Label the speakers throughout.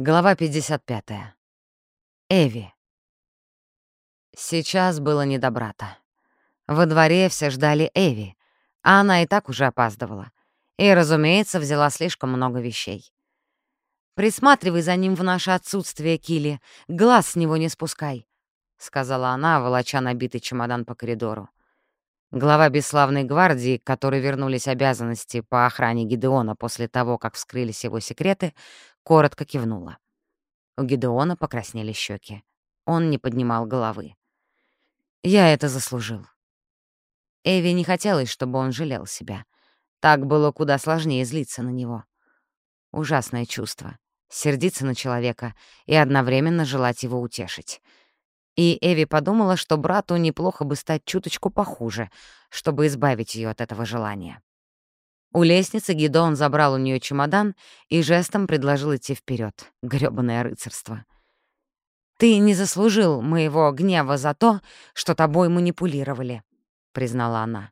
Speaker 1: Глава 55. Эви. Сейчас было не до брата. Во дворе все ждали Эви, а она и так уже опаздывала. И, разумеется, взяла слишком много вещей. «Присматривай за ним в наше отсутствие, Килли, глаз с него не спускай», — сказала она, волоча набитый чемодан по коридору. Глава бесславной гвардии, к которой вернулись обязанности по охране Гидеона после того, как вскрылись его секреты, коротко кивнула. У Гидеона покраснели щеки. Он не поднимал головы. «Я это заслужил». Эви не хотелось, чтобы он жалел себя. Так было куда сложнее злиться на него. Ужасное чувство — сердиться на человека и одновременно желать его утешить. И Эви подумала, что брату неплохо бы стать чуточку похуже, чтобы избавить ее от этого желания. У лестницы Гидеон забрал у нее чемодан и жестом предложил идти вперед. грёбаное рыцарство. «Ты не заслужил моего гнева за то, что тобой манипулировали», — признала она.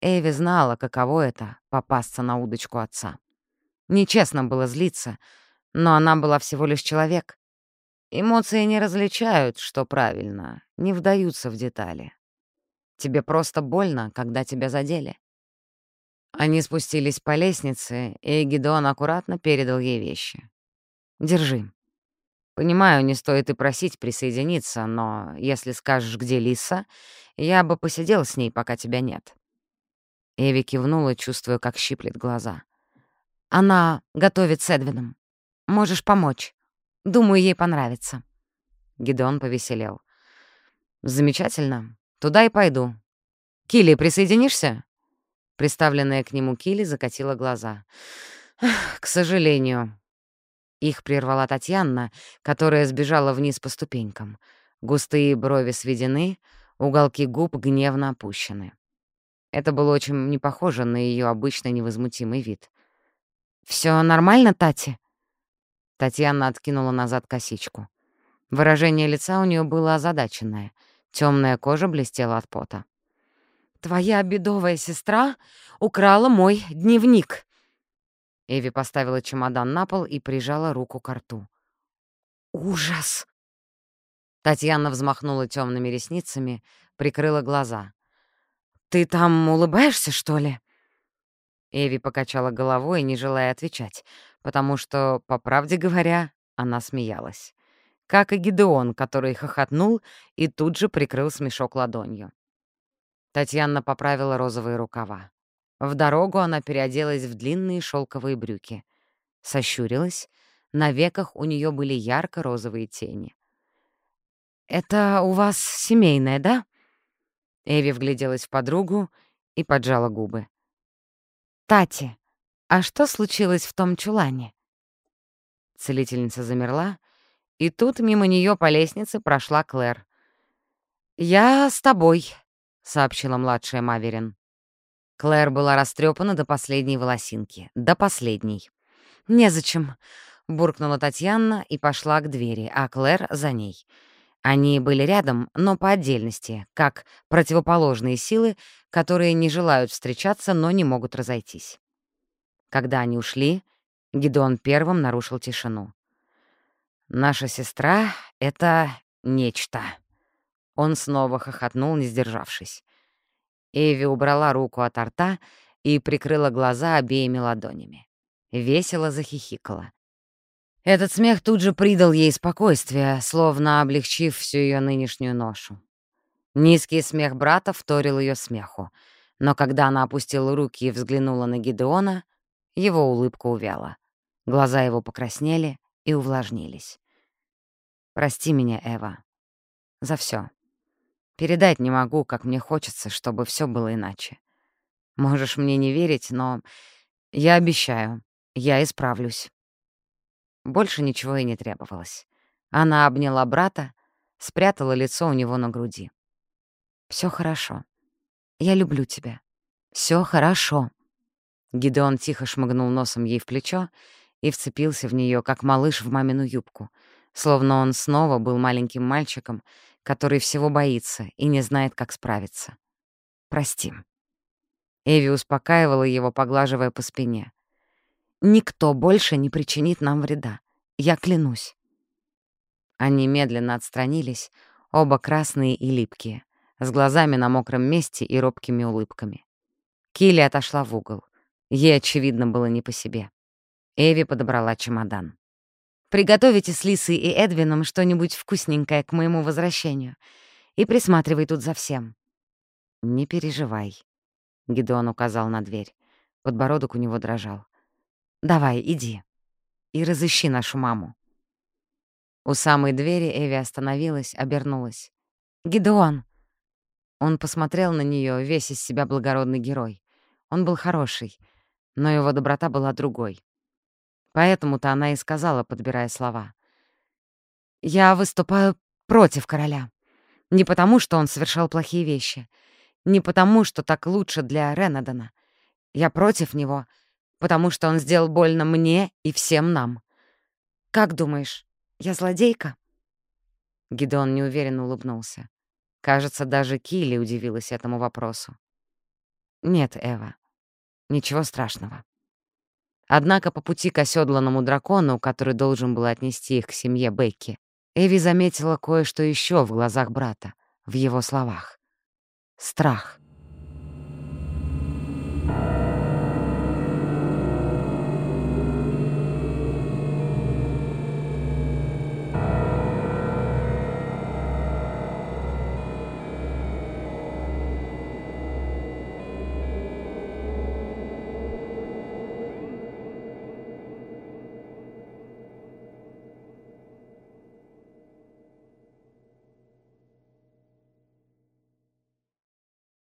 Speaker 1: Эви знала, каково это — попасться на удочку отца. Нечестно было злиться, но она была всего лишь человек. Эмоции не различают, что правильно, не вдаются в детали. Тебе просто больно, когда тебя задели. Они спустились по лестнице, и Гидеон аккуратно передал ей вещи. «Держи. Понимаю, не стоит и просить присоединиться, но если скажешь, где Лиса, я бы посидел с ней, пока тебя нет». Эви кивнула, чувствуя, как щиплет глаза. «Она готовит с Эдвином. Можешь помочь. Думаю, ей понравится». Гидеон повеселел. «Замечательно. Туда и пойду. Килли, присоединишься?» Приставленная к нему Килли закатила глаза. «К сожалению». Их прервала Татьяна, которая сбежала вниз по ступенькам. Густые брови сведены, уголки губ гневно опущены. Это было очень не похоже на ее обычный невозмутимый вид. Все нормально, Тати?» Татьяна откинула назад косичку. Выражение лица у нее было озадаченное. Темная кожа блестела от пота. Твоя бедовая сестра украла мой дневник». Эви поставила чемодан на пол и прижала руку к рту. «Ужас!» Татьяна взмахнула темными ресницами, прикрыла глаза. «Ты там улыбаешься, что ли?» Эви покачала головой, не желая отвечать, потому что, по правде говоря, она смеялась. Как и Гидеон, который хохотнул и тут же прикрыл смешок ладонью. Татьяна поправила розовые рукава. В дорогу она переоделась в длинные шелковые брюки. Сощурилась. На веках у нее были ярко-розовые тени. «Это у вас семейное, да?» Эви вгляделась в подругу и поджала губы. «Тати, а что случилось в том чулане?» Целительница замерла, и тут мимо нее по лестнице прошла Клэр. «Я с тобой», сообщила младшая Маверин. Клэр была растрепана до последней волосинки. До последней. «Незачем», — буркнула Татьяна и пошла к двери, а Клэр за ней. Они были рядом, но по отдельности, как противоположные силы, которые не желают встречаться, но не могут разойтись. Когда они ушли, Гидон первым нарушил тишину. «Наша сестра — это нечто». Он снова хохотнул, не сдержавшись. Эви убрала руку от рта и прикрыла глаза обеими ладонями. Весело захихикала. Этот смех тут же придал ей спокойствие, словно облегчив всю ее нынешнюю ношу. Низкий смех брата вторил ее смеху, но когда она опустила руки и взглянула на Гидеона, его улыбка увяла. Глаза его покраснели и увлажнились. «Прости меня, Эва, за все. Передать не могу, как мне хочется, чтобы все было иначе. Можешь мне не верить, но я обещаю, я исправлюсь. Больше ничего и не требовалось. Она обняла брата, спрятала лицо у него на груди. Все хорошо. Я люблю тебя. Все хорошо». Гидеон тихо шмыгнул носом ей в плечо и вцепился в нее, как малыш в мамину юбку, словно он снова был маленьким мальчиком, который всего боится и не знает, как справиться. Прости. Эви успокаивала его, поглаживая по спине. «Никто больше не причинит нам вреда. Я клянусь». Они медленно отстранились, оба красные и липкие, с глазами на мокром месте и робкими улыбками. Килли отошла в угол. Ей, очевидно, было не по себе. Эви подобрала чемодан. «Приготовите с Лисой и Эдвином что-нибудь вкусненькое к моему возвращению и присматривай тут за всем». «Не переживай», — Гидеон указал на дверь. Подбородок у него дрожал. «Давай, иди и разыщи нашу маму». У самой двери Эви остановилась, обернулась. «Гидеон!» Он посмотрел на нее, весь из себя благородный герой. Он был хороший, но его доброта была другой. Поэтому-то она и сказала, подбирая слова. «Я выступаю против короля. Не потому, что он совершал плохие вещи. Не потому, что так лучше для Ренадона. Я против него, потому что он сделал больно мне и всем нам. Как думаешь, я злодейка?» Гидеон неуверенно улыбнулся. Кажется, даже Килли удивилась этому вопросу. «Нет, Эва, ничего страшного». Однако по пути к оседланному дракону, который должен был отнести их к семье Бекки, Эви заметила кое-что еще в глазах брата, в его словах. Страх —